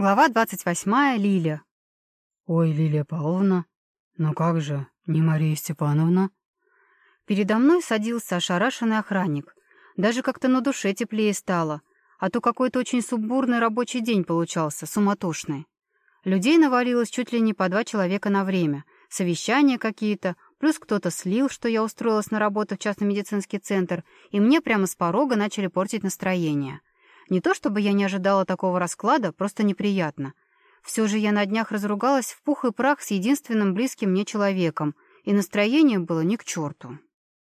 Глава двадцать восьмая. Лиля. «Ой, Лилия Павловна, ну как же, не Мария Степановна?» Передо мной садился ошарашенный охранник. Даже как-то на душе теплее стало, а то какой-то очень сумбурный рабочий день получался, суматошный. Людей навалилось чуть ли не по два человека на время, совещания какие-то, плюс кто-то слил, что я устроилась на работу в частный медицинский центр, и мне прямо с порога начали портить настроение. Не то чтобы я не ожидала такого расклада, просто неприятно. Все же я на днях разругалась в пух и прах с единственным близким мне человеком, и настроение было ни к черту.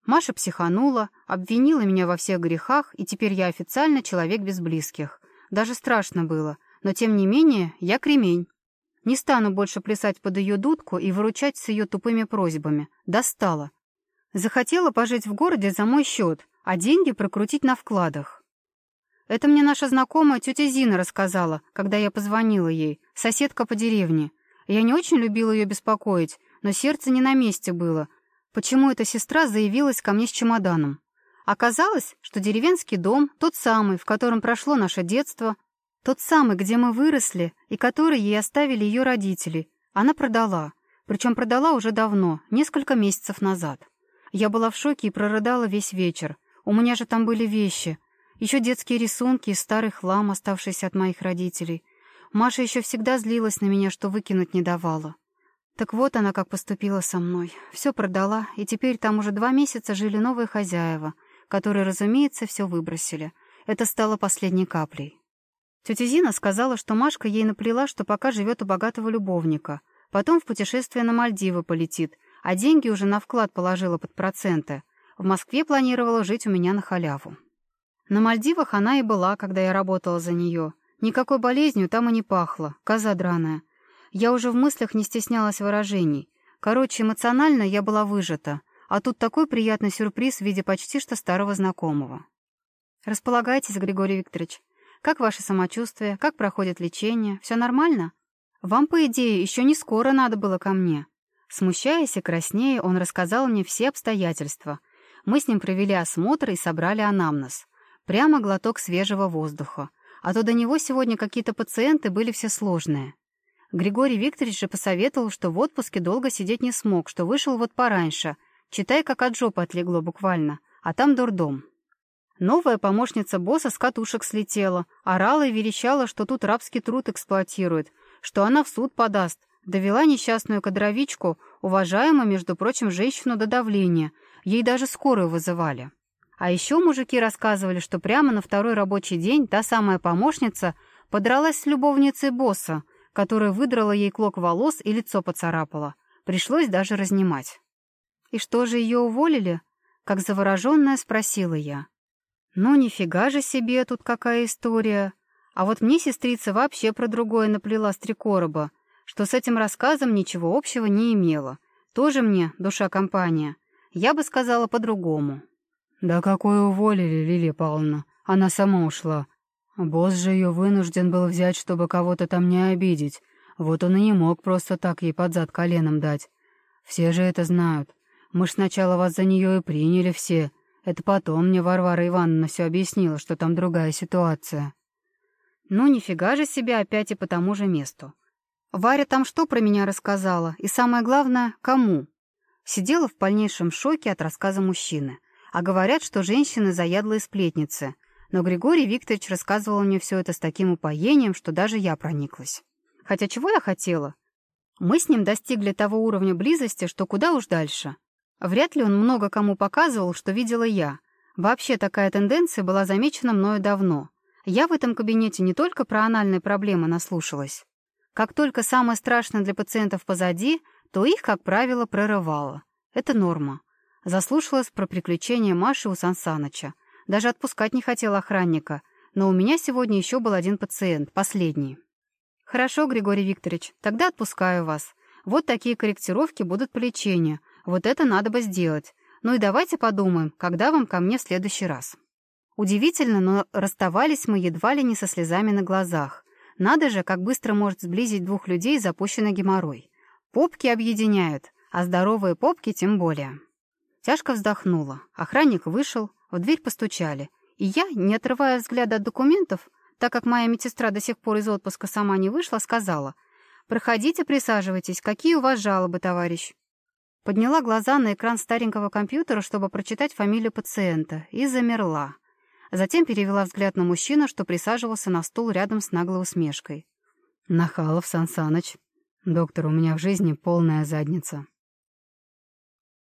Маша психанула, обвинила меня во всех грехах, и теперь я официально человек без близких. Даже страшно было, но тем не менее я кремень. Не стану больше плясать под ее дудку и выручать с ее тупыми просьбами. Достала. Захотела пожить в городе за мой счет, а деньги прокрутить на вкладах. Это мне наша знакомая тетя Зина рассказала, когда я позвонила ей, соседка по деревне. Я не очень любила ее беспокоить, но сердце не на месте было. Почему эта сестра заявилась ко мне с чемоданом? Оказалось, что деревенский дом, тот самый, в котором прошло наше детство, тот самый, где мы выросли, и который ей оставили ее родители, она продала. Причем продала уже давно, несколько месяцев назад. Я была в шоке и прорыдала весь вечер. У меня же там были вещи, еще детские рисунки и старый хлам, оставшийся от моих родителей. Маша еще всегда злилась на меня, что выкинуть не давала. Так вот она как поступила со мной. Все продала, и теперь там уже два месяца жили новые хозяева, которые, разумеется, все выбросили. Это стало последней каплей. Тетя Зина сказала, что Машка ей наплела, что пока живет у богатого любовника. Потом в путешествие на Мальдивы полетит, а деньги уже на вклад положила под проценты. В Москве планировала жить у меня на халяву. На Мальдивах она и была, когда я работала за нее. Никакой болезнью там и не пахло, коза драная. Я уже в мыслях не стеснялась выражений. Короче, эмоционально я была выжата, а тут такой приятный сюрприз в виде почти что старого знакомого. Располагайтесь, Григорий Викторович. Как ваше самочувствие? Как проходит лечение? Все нормально? Вам, по идее, еще не скоро надо было ко мне. Смущаясь и краснея, Прямо глоток свежего воздуха. А то до него сегодня какие-то пациенты были все сложные. Григорий Викторович же посоветовал, что в отпуске долго сидеть не смог, что вышел вот пораньше. Читай, как от жопы отлегло буквально. А там дурдом. Новая помощница босса с катушек слетела, орала и верещала, что тут рабский труд эксплуатирует, что она в суд подаст, довела несчастную кадровичку, уважаемую, между прочим, женщину до давления. Ей даже скорую вызывали. А еще мужики рассказывали, что прямо на второй рабочий день та самая помощница подралась с любовницей босса, которая выдрала ей клок волос и лицо поцарапала. Пришлось даже разнимать. «И что же ее уволили?» Как завороженная спросила я. «Ну, нифига же себе тут какая история. А вот мне сестрица вообще про другое наплела с три короба, что с этим рассказом ничего общего не имела. Тоже мне душа компания. Я бы сказала по-другому». «Да какой уволили, Лилия Павловна? Она сама ушла. Босс же ее вынужден был взять, чтобы кого-то там не обидеть. Вот он и не мог просто так ей под зад коленом дать. Все же это знают. Мы ж сначала вас за нее и приняли все. Это потом мне Варвара Ивановна все объяснила, что там другая ситуация». «Ну, нифига же себе опять и по тому же месту. Варя там что про меня рассказала? И самое главное, кому?» Сидела в полнейшем шоке от рассказа мужчины а говорят, что женщины заядлые сплетницы, Но Григорий Викторович рассказывал мне все это с таким упоением, что даже я прониклась. Хотя чего я хотела? Мы с ним достигли того уровня близости, что куда уж дальше. Вряд ли он много кому показывал, что видела я. Вообще такая тенденция была замечена мною давно. Я в этом кабинете не только про анальные проблемы наслушалась. Как только самое страшное для пациентов позади, то их, как правило, прорывало. Это норма. Заслушалась про приключения Маши у Сансаныча. Даже отпускать не хотела охранника. Но у меня сегодня еще был один пациент, последний. «Хорошо, Григорий Викторович, тогда отпускаю вас. Вот такие корректировки будут по лечению. Вот это надо бы сделать. Ну и давайте подумаем, когда вам ко мне в следующий раз». Удивительно, но расставались мы едва ли не со слезами на глазах. Надо же, как быстро может сблизить двух людей запущенный геморрой. Попки объединяют, а здоровые попки тем более. Тяжко вздохнула. Охранник вышел, в дверь постучали. И я, не отрывая взгляда от документов, так как моя медсестра до сих пор из отпуска сама не вышла, сказала, «Проходите, присаживайтесь. Какие у вас жалобы, товарищ?» Подняла глаза на экран старенького компьютера, чтобы прочитать фамилию пациента, и замерла. Затем перевела взгляд на мужчину, что присаживался на стул рядом с наглой усмешкой. «Нахалов, Сан Саныч. Доктор, у меня в жизни полная задница».